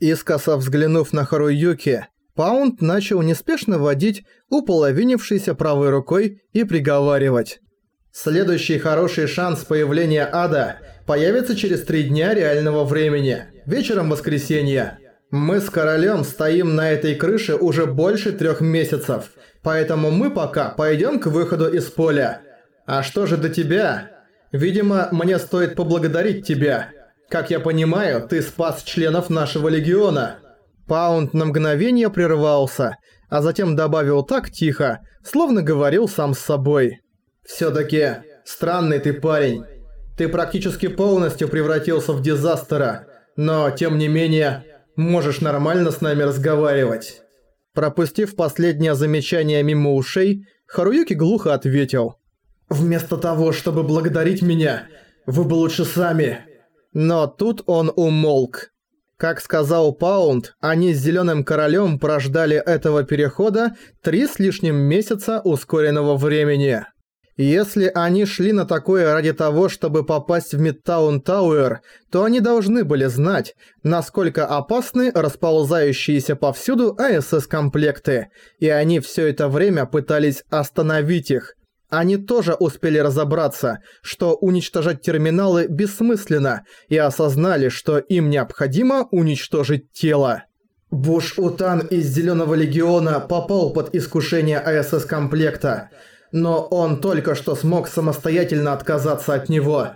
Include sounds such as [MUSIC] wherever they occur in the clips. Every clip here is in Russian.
Искоса взглянув на Харуюки, Паунд начал неспешно водить уполовинившейся правой рукой и приговаривать. Следующий хороший шанс появления ада появится через три дня реального времени, вечером воскресенья. Мы с королем стоим на этой крыше уже больше трех месяцев, поэтому мы пока пойдем к выходу из поля. А что же до тебя? Видимо, мне стоит поблагодарить тебя. Как я понимаю, ты спас членов нашего легиона. Паунд на мгновение прервался, а затем добавил так тихо, словно говорил сам с собой. «Всё-таки странный ты парень. Ты практически полностью превратился в дизастера, но, тем не менее, можешь нормально с нами разговаривать». Пропустив последнее замечание мимо ушей, Харуюки глухо ответил. «Вместо того, чтобы благодарить меня, вы бы лучше сами...» Но тут он умолк. Как сказал Паунд, они с Зелёным Королем прождали этого перехода три с лишним месяца ускоренного времени. Если они шли на такое ради того, чтобы попасть в Мидтаун Тауэр, то они должны были знать, насколько опасны расползающиеся повсюду АСС-комплекты, и они все это время пытались остановить их, они тоже успели разобраться, что уничтожать терминалы бессмысленно, и осознали, что им необходимо уничтожить тело. Буш-Утан из Зелёного Легиона попал под искушение АСС-комплекта, но он только что смог самостоятельно отказаться от него.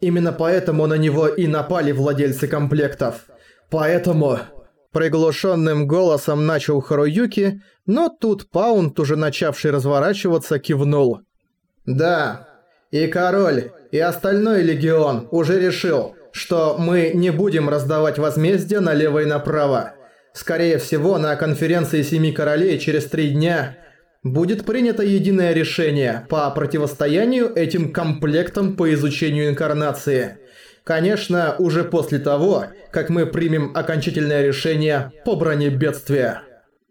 Именно поэтому на него и напали владельцы комплектов. Поэтому... Приглушенным голосом начал Харуюки, но тут Паунд, уже начавший разворачиваться, кивнул. Да, и король, и остальной легион уже решил, что мы не будем раздавать возмездие налево и направо. Скорее всего, на конференции Семи Королей через три дня будет принято единое решение по противостоянию этим комплектам по изучению инкарнации. Конечно, уже после того, как мы примем окончательное решение по броне бедствия.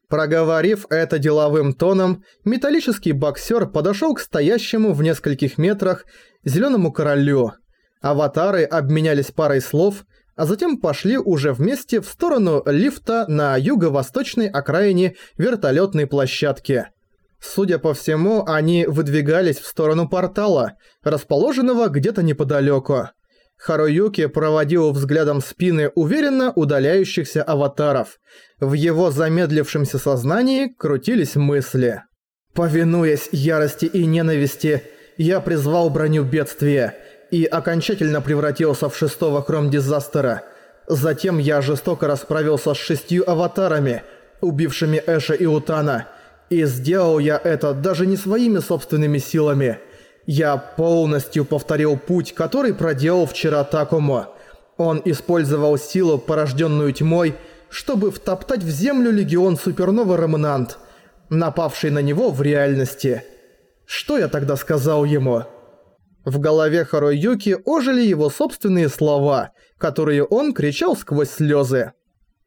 Проговорив это деловым тоном, металлический боксер подошел к стоящему в нескольких метрах зеленому королю. Аватары обменялись парой слов, а затем пошли уже вместе в сторону лифта на юго-восточной окраине вертолетной площадки. Судя по всему, они выдвигались в сторону портала, расположенного где-то неподалеку. Харуюки проводил взглядом спины уверенно удаляющихся аватаров. В его замедлившемся сознании крутились мысли. Повинуясь ярости и ненависти, я призвал броню бедствия и окончательно превратился в шестого хром-дизастера. Затем я жестоко расправился с шестью аватарами, убившими Эша и Утана, и сделал я это даже не своими собственными силами – я полностью повторил путь, который проделал вчера Такому. Он использовал силу, порожденную тьмой, чтобы втоптать в землю легион Супернова Ремнант, напавший на него в реальности. Что я тогда сказал ему? В голове Харуюки ожили его собственные слова, которые он кричал сквозь слезы.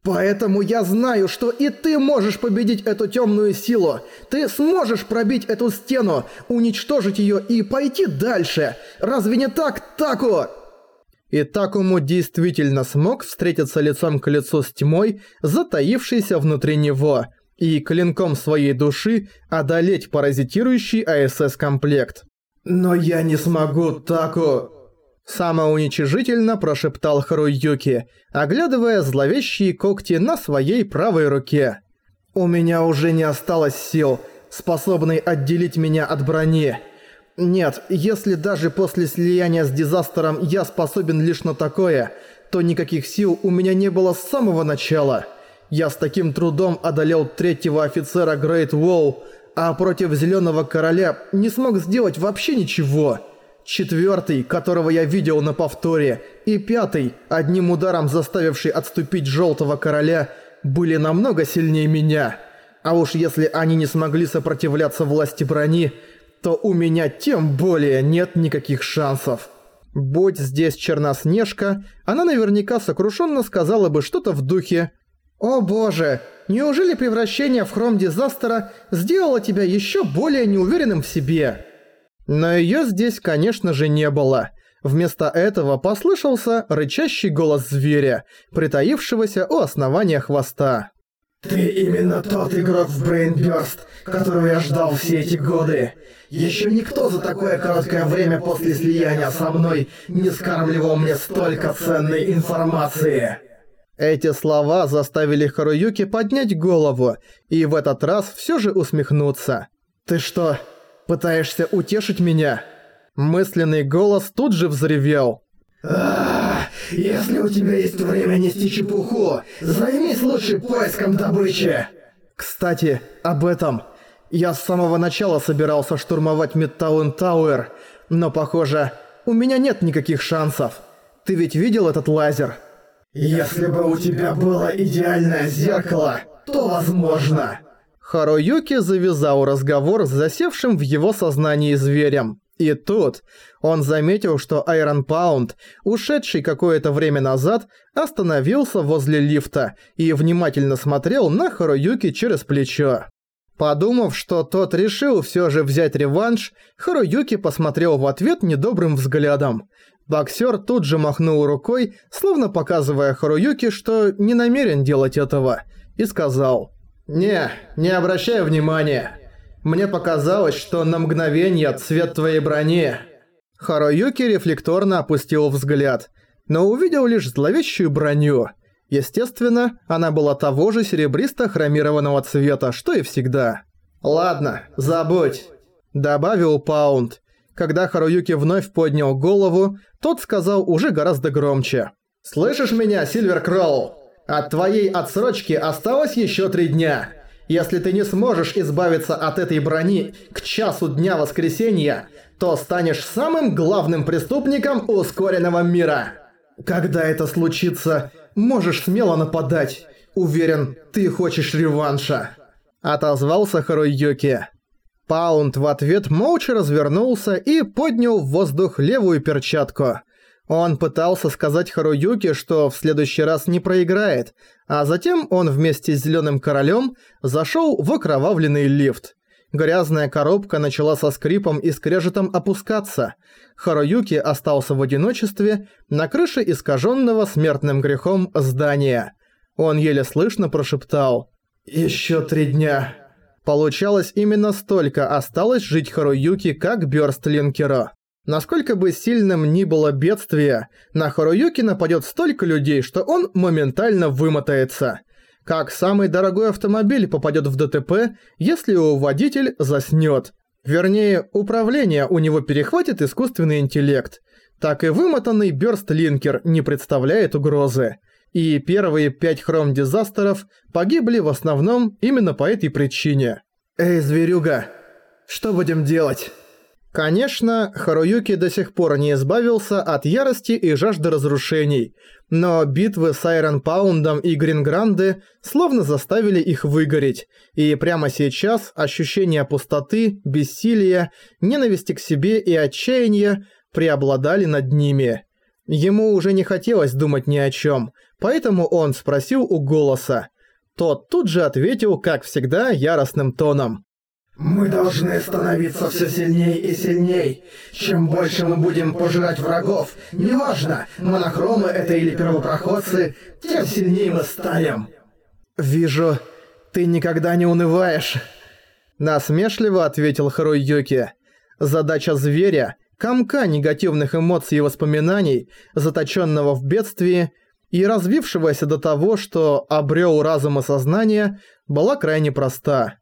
Поэтому я знаю, что и ты можешь победить эту темную силу. Ты сможешь пробить эту стену, уничтожить ее и пойти дальше. Разве не так, Таку? И Такому действительно смог встретиться лицом к лицу с тьмой, затаившейся внутри него, и клинком своей души одолеть паразитирующий АСС-комплект. «Но я не смогу, Таку!» Самоуничижительно прошептал Харуюки, оглядывая зловещие когти на своей правой руке. «У меня уже не осталось сил, способной отделить меня от брони. Нет, если даже после слияния с Дизастером я способен лишь на такое, то никаких сил у меня не было с самого начала. Я с таким трудом одолел третьего офицера Грейт Уолл, а против Зеленого Короля не смог сделать вообще ничего». Четвертый, которого я видел на повторе, и пятый, одним ударом заставивший отступить Желтого Короля, были намного сильнее меня. А уж если они не смогли сопротивляться власти брони, то у меня тем более нет никаких шансов. Будь здесь Черноснежка, она наверняка сокрушенно сказала бы что-то в духе «О боже, неужели превращение в Хром Дизастера сделало тебя еще более неуверенным в себе?» Но её здесь, конечно же, не было. Вместо этого послышался рычащий голос зверя, притаившегося у основания хвоста. «Ты именно тот игрок в Brainburst, которого я ждал все эти годы. Еще никто за такое короткое время после слияния со мной не скармливал мне столько ценной информации». Эти слова заставили Харуюки поднять голову и в этот раз все же усмехнуться. «Ты что, пытаешься утешить меня?» Мысленный голос тут же взревел. Ах, если у тебя есть время нести чепуху, займись лучше поиском добычи. Кстати, об этом. Я с самого начала собирался штурмовать Мидтаун Тауэр, но, похоже, у меня нет никаких шансов. Ты ведь видел этот лазер? Если бы у тебя было идеальное зеркало, то возможно. Харуюки завязал разговор с засевшим в его сознании зверем. И тут он заметил, что Айрон Паунд, ушедший какое-то время назад, остановился возле лифта и внимательно смотрел на Харуюки через плечо. Подумав, что тот решил всё же взять реванш, Харуюки посмотрел в ответ недобрым взглядом. Боксёр тут же махнул рукой, словно показывая Харуюки, что не намерен делать этого, и сказал «Не, не обращай внимания». Мне показалось, что на мгновение цвет твоей брони...» Харуюки рефлекторно опустил взгляд, но увидел лишь зловещую броню. Естественно, она была того же серебристо-хромированного цвета, что и всегда. «Ладно, забудь», — добавил Паунд. Когда Харуюки вновь поднял голову, тот сказал уже гораздо громче. «Слышишь меня, Сильвер Кроу? От твоей отсрочки осталось еще три дня». Если ты не сможешь избавиться от этой брони к часу дня воскресенья, то станешь самым главным преступником ускоренного мира. Когда это случится, можешь смело нападать. Уверен, ты хочешь реванша. Отозвался Харуюки. Паунд в ответ молча развернулся и поднял в воздух левую перчатку. Он пытался сказать Харуюке, что в следующий раз не проиграет, а затем он вместе с Зелёным Королем зашел в окровавленный лифт. Грязная коробка начала со скрипом и скрежетом опускаться. Харуюки остался в одиночестве на крыше искаженного смертным грехом здания. Он еле слышно прошептал «Ещё три дня». Получалось, именно столько осталось жить Харуюки как Бёрстлинкеру. Насколько бы сильным ни было бедствие, на Харуюки нападет столько людей, что он моментально вымотается. Как самый дорогой автомобиль попадет в ДТП, если его водитель заснет. Вернее, управление у него перехватит искусственный интеллект. Так и вымотанный Бёрстлинкер не представляет угрозы. И первые пять хром-дизастеров погибли в основном именно по этой причине. «Эй, зверюга, что будем делать?» Конечно, Харуюки до сих пор не избавился от ярости и жажды разрушений, но битвы с Айрон Паундом и Грингранде словно заставили их выгореть, и прямо сейчас ощущение пустоты, бессилия, ненависти к себе и отчаяния преобладали над ними. Ему уже не хотелось думать ни о чем, поэтому он спросил у голоса. Тот тут же ответил, как всегда, яростным тоном. Мы должны становиться все сильнее и сильней. Чем больше мы будем пожирать врагов, неважно, монохромы это или первопроходцы, тем сильнее мы станем. «Вижу, ты никогда не унываешь», — насмешливо ответил Харуюки. Задача зверя, комка негативных эмоций и воспоминаний, заточенного в бедствии и развившегося до того, что обрел разум и сознание, была крайне проста —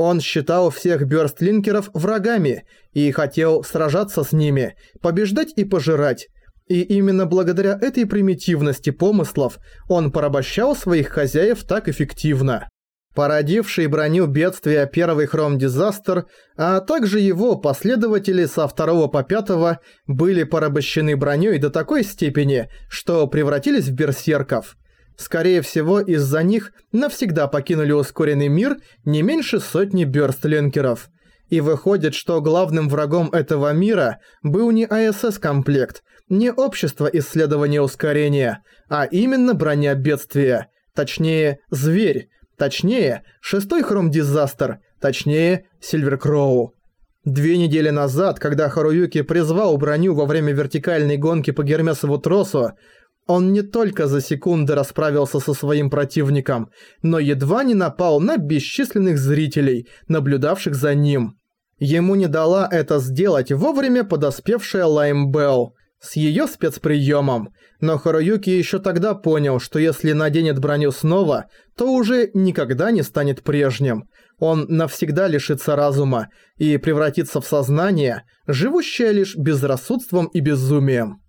он считал всех бёрстлинкеров врагами и хотел сражаться с ними, побеждать и пожирать. И именно благодаря этой примитивности помыслов он порабощал своих хозяев так эффективно. Породивший броню бедствия первый Хром-Дизастер, а также его последователи со второго по пятого были порабощены броней до такой степени, что превратились в берсерков – Скорее всего, из-за них навсегда покинули ускоренный мир не меньше сотни бёрстлинкеров. И выходит, что главным врагом этого мира был не АСС-комплект, не общество исследования ускорения, а именно броня бедствия, точнее, зверь, точнее, шестой хром-дизастер, точнее, Сильверкроу. Две недели назад, когда Харуюки призвал броню во время вертикальной гонки по Гермесову тросу, он не только за секунды расправился со своим противником, но едва не напал на бесчисленных зрителей, наблюдавших за ним. Ему не дала это сделать вовремя подоспевшая Лайм Белл с её спецприёмом, но Харуюки ещё тогда понял, что если наденет броню снова, то уже никогда не станет прежним – он навсегда лишится разума и превратится в сознание, живущее лишь безрассудством и безумием.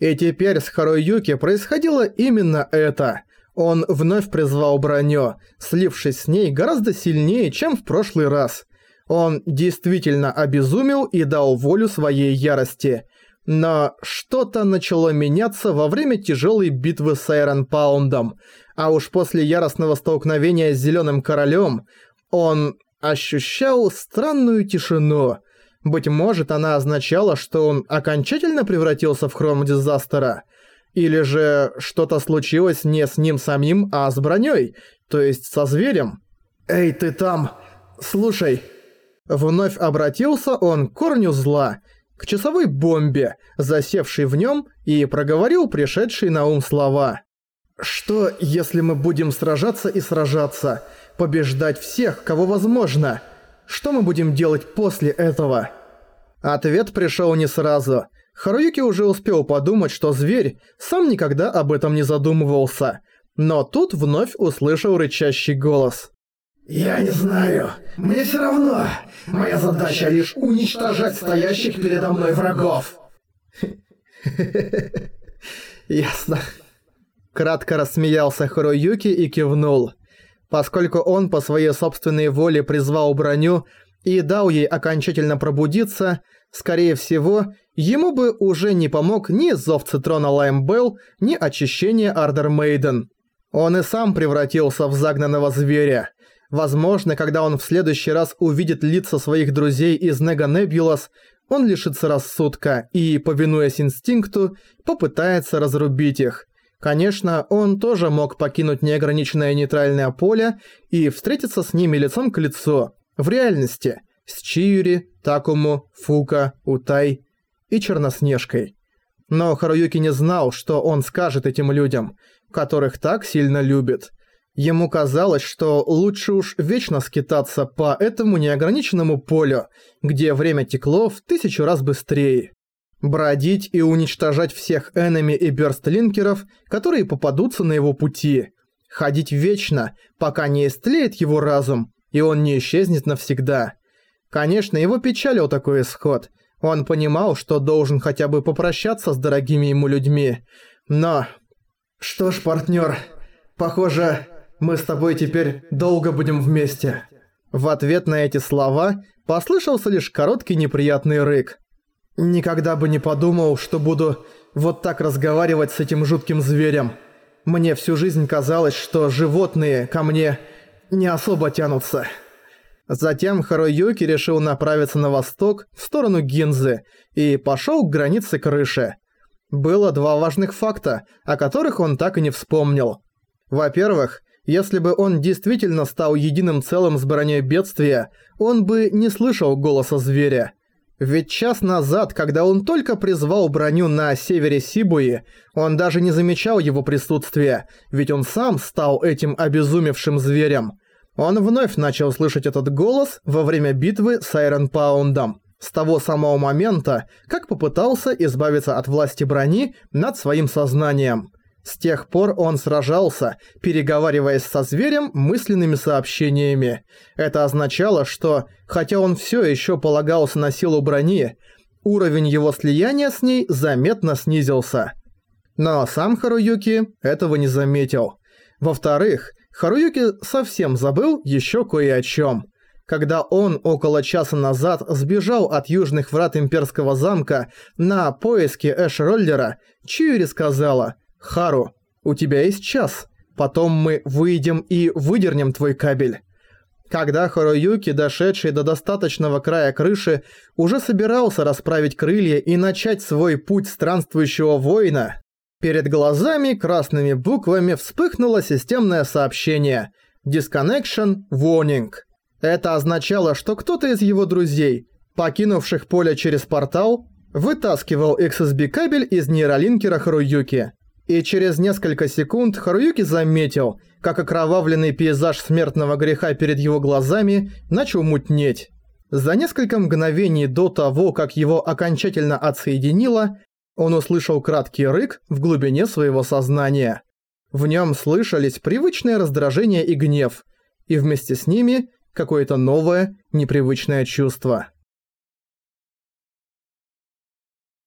И теперь с Харуюки происходило именно это. Он вновь призвал броню, слившись с ней гораздо сильнее, чем в прошлый раз. Он действительно обезумел и дал волю своей ярости. Но что-то начало меняться во время тяжелой битвы с Айрон Паундом, а уж после яростного столкновения с Зеленым Королем он ощущал странную тишину. Быть может, она означала, что он окончательно превратился в хром-дизастера. Или же что-то случилось не с ним самим, а с броней, то есть со зверем. «Эй, ты там! Слушай!» Вновь обратился он к корню зла, к часовой бомбе, засевшей в нем, и проговорил пришедшие на ум слова. «Что, если мы будем сражаться и сражаться?» побеждать всех, кого возможно. Что мы будем делать после этого? Ответ пришел не сразу. Харуюки уже успел подумать, что зверь сам никогда об этом не задумывался. Но тут вновь услышал рычащий голос. «Я не знаю. Мне все равно. Моя задача лишь уничтожать стоящих передо мной врагов». [LAUGHS] Ясно. Кратко рассмеялся Харуюки и кивнул. Поскольку он по своей собственной воле призвал броню и дал ей окончательно пробудиться, скорее всего, ему бы уже не помог ни зов Цитрона Лайм Белл, ни очищение Ардор Мейден. Он и сам превратился в загнанного зверя. Возможно, когда он в следующий раз увидит лица своих друзей из Нега Небулас, он лишится рассудка и, повинуясь инстинкту, попытается разрубить их. Конечно, он тоже мог покинуть неограниченное нейтральное поле и встретиться с ними лицом к лицу, в реальности, с Чиюри, Такому, Фука, Утай и Черноснежкой. Но Харуюки не знал, что он скажет этим людям, которых так сильно любит. Ему казалось, что лучше уж вечно скитаться по этому неограниченному полю, где время текло в тысячу раз быстрее бродить и уничтожать всех энеми и бёрстлинкеров, которые попадутся на его пути, ходить вечно, пока не истлеет его разум, и он не исчезнет навсегда. Конечно, его печалил такой исход. Он понимал, что должен хотя бы попрощаться с дорогими ему людьми. Но... Что ж, партнёр, похоже, мы с тобой теперь долго будем вместе. В ответ на эти слова послышался лишь короткий неприятный рык. Никогда бы не подумал, что буду вот так разговаривать с этим жутким зверем. Мне всю жизнь казалось, что животные ко мне не особо тянутся. Затем Харуюки решил направиться на восток, в сторону Гинзы, и пошел к границе крыши. Было два важных факта, о которых он так и не вспомнил. Во-первых, если бы он действительно стал единым целым с броней бедствия, он бы не слышал голоса зверя. Ведь час назад, когда он только призвал броню на севере Сибуи, он даже не замечал его присутствия, ведь он сам стал этим обезумевшим зверем. Он вновь начал слышать этот голос во время битвы с Айрон Паундом. С того самого момента, как попытался избавиться от власти брони над своим сознанием. С тех пор он сражался, переговариваясь со зверем мысленными сообщениями. Это означало, что, хотя он все еще полагался на силу брони, уровень его слияния с ней заметно снизился. Но сам Харуюки этого не заметил. Во-вторых, Харуюки совсем забыл еще кое о чем. Когда он около часа назад сбежал от южных врат Имперского замка на поиски Эш-роллера, Чиури сказала – «Хару, у тебя есть час. Потом мы выйдем и выдернем твой кабель». Когда Харуюки, дошедший до достаточного края крыши, уже собирался расправить крылья и начать свой путь странствующего воина, перед глазами красными буквами вспыхнуло системное сообщение «Disconnection Warning». Это означало, что кто-то из его друзей, покинувших поле через портал, вытаскивал XSB-кабель из нейролинкера Харуюки. И через несколько секунд Харуюки заметил, как окровавленный пейзаж смертного греха перед его глазами начал мутнеть. За несколько мгновений до того, как его окончательно отсоединило, он услышал краткий рык в глубине своего сознания. В нем слышались привычное раздражение и гнев, и вместе с ними какое-то новое, непривычное чувство.